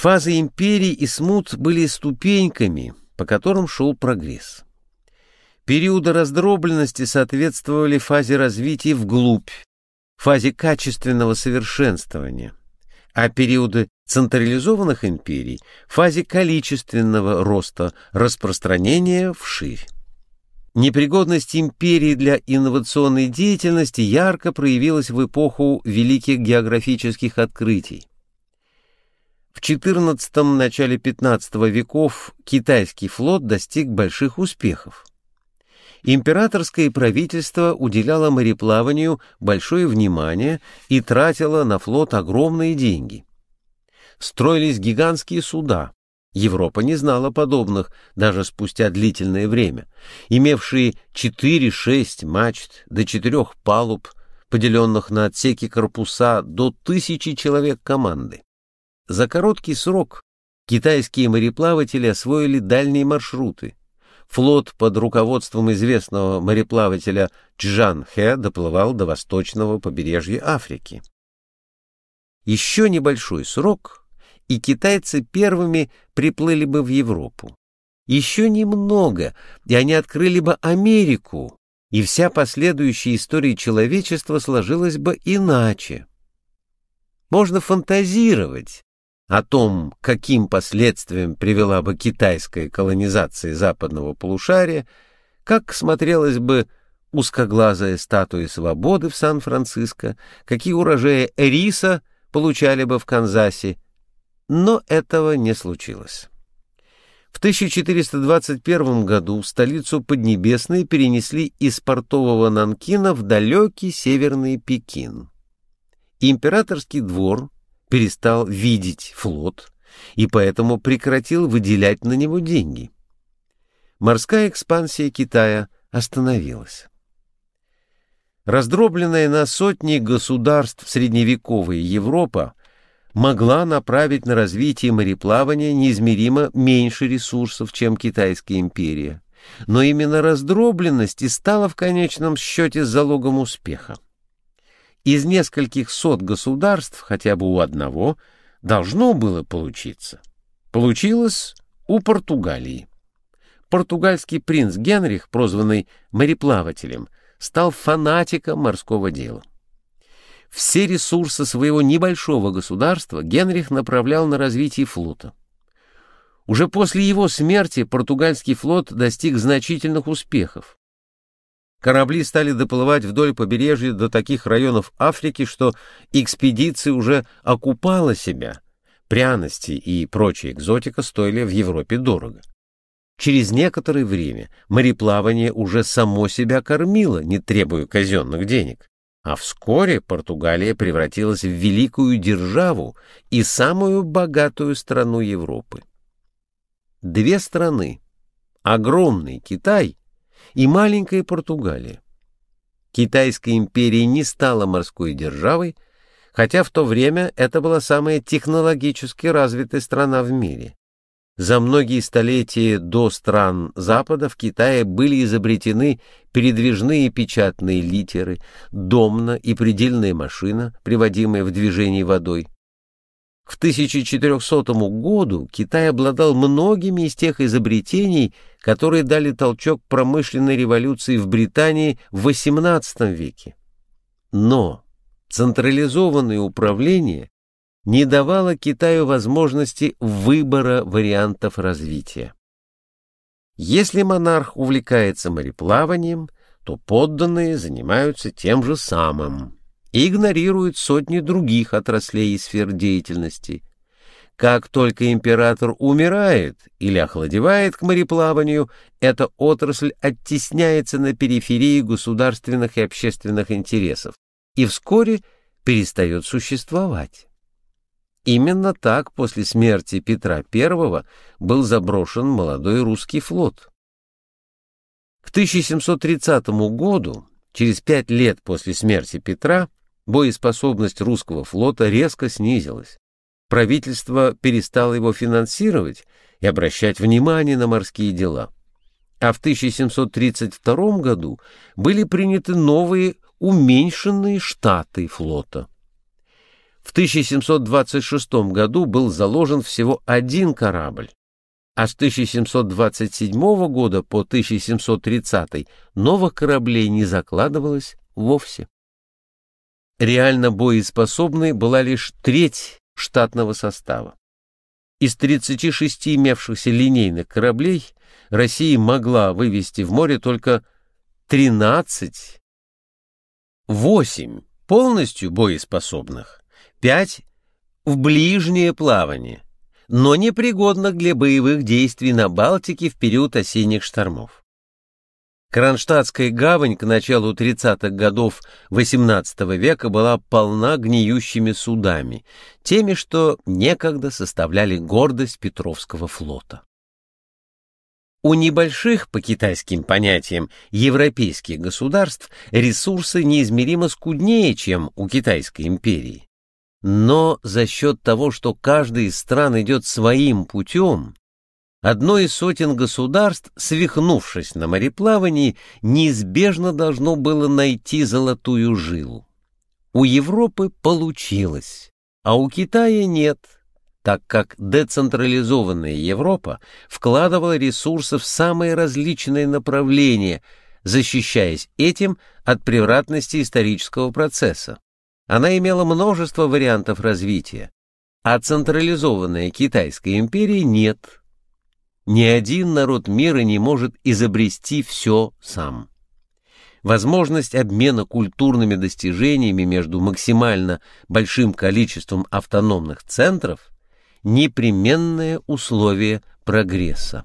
Фазы империй и смут были ступеньками, по которым шел прогресс. Периоды раздробленности соответствовали фазе развития вглубь, фазе качественного совершенствования, а периоды централизованных империй – фазе количественного роста, распространения вширь. Непригодность империи для инновационной деятельности ярко проявилась в эпоху великих географических открытий. В XIV – начале XV веков китайский флот достиг больших успехов. Императорское правительство уделяло мореплаванию большое внимание и тратило на флот огромные деньги. Строились гигантские суда, Европа не знала подобных даже спустя длительное время, имевшие 4-6 мачт до четырех палуб, поделенных на отсеки корпуса до тысячи человек команды. За короткий срок китайские мореплаватели освоили дальние маршруты. Флот под руководством известного мореплавателя Чжан Хэ доплывал до восточного побережья Африки. Еще небольшой срок, и китайцы первыми приплыли бы в Европу. Еще немного, и они открыли бы Америку, и вся последующая история человечества сложилась бы иначе. Можно фантазировать, о том, каким последствиям привела бы китайская колонизация западного полушария, как смотрелась бы узкоглазая статуя свободы в Сан-Франциско, какие урожаи риса получали бы в Канзасе, но этого не случилось. В 1421 году столицу Поднебесной перенесли из портового Нанкина в далекий северный Пекин. Императорский двор перестал видеть флот и поэтому прекратил выделять на него деньги. Морская экспансия Китая остановилась. Раздробленная на сотни государств средневековая Европа могла направить на развитие мореплавания неизмеримо меньше ресурсов, чем Китайская империя. Но именно раздробленность и стала в конечном счете залогом успеха. Из нескольких сот государств хотя бы у одного должно было получиться. Получилось у Португалии. Португальский принц Генрих, прозванный мореплавателем, стал фанатиком морского дела. Все ресурсы своего небольшого государства Генрих направлял на развитие флота. Уже после его смерти португальский флот достиг значительных успехов. Корабли стали доплывать вдоль побережья до таких районов Африки, что экспедиция уже окупала себя. Пряности и прочая экзотика стоили в Европе дорого. Через некоторое время мореплавание уже само себя кормило, не требуя казенных денег. А вскоре Португалия превратилась в великую державу и самую богатую страну Европы. Две страны, огромный Китай и маленькая Португалия. Китайская империя не стала морской державой, хотя в то время это была самая технологически развитая страна в мире. За многие столетия до стран Запада в Китае были изобретены передвижные печатные литеры, домна и предельная машина, приводимая в движение водой. К 1400 году Китай обладал многими из тех изобретений, которые дали толчок промышленной революции в Британии в XVIII веке. Но централизованное управление не давало Китаю возможности выбора вариантов развития. Если монарх увлекается мореплаванием, то подданные занимаются тем же самым и игнорируют сотни других отраслей и сфер деятельности. Как только император умирает или охладевает к мореплаванию, эта отрасль оттесняется на периферии государственных и общественных интересов и вскоре перестает существовать. Именно так после смерти Петра I был заброшен молодой русский флот. К 1730 году, через пять лет после смерти Петра, боеспособность русского флота резко снизилась. Правительство перестало его финансировать и обращать внимание на морские дела. А в 1732 году были приняты новые уменьшенные штаты флота. В 1726 году был заложен всего один корабль, а с 1727 года по 1730 новых кораблей не закладывалось вовсе. Реально боеспособной была лишь треть штатного состава. Из 36 имевшихся линейных кораблей Россия могла вывести в море только 13, 8 полностью боеспособных, 5 в ближнее плавание, но непригодных для боевых действий на Балтике в период осенних штормов. Кронштадтская гавань к началу 30-х годов XVIII века была полна гниющими судами, теми, что некогда составляли гордость Петровского флота. У небольших, по китайским понятиям, европейских государств ресурсы неизмеримо скуднее, чем у Китайской империи. Но за счет того, что каждая из стран идет своим путем, одно из сотен государств, свихнувшись на мореплавании, неизбежно должно было найти золотую жилу. У Европы получилось, а у Китая нет – так как децентрализованная Европа вкладывала ресурсы в самые различные направления, защищаясь этим от превратности исторического процесса. Она имела множество вариантов развития, а централизованная Китайская империя нет. Ни один народ мира не может изобрести все сам. Возможность обмена культурными достижениями между максимально большим количеством автономных центров непременное условие прогресса.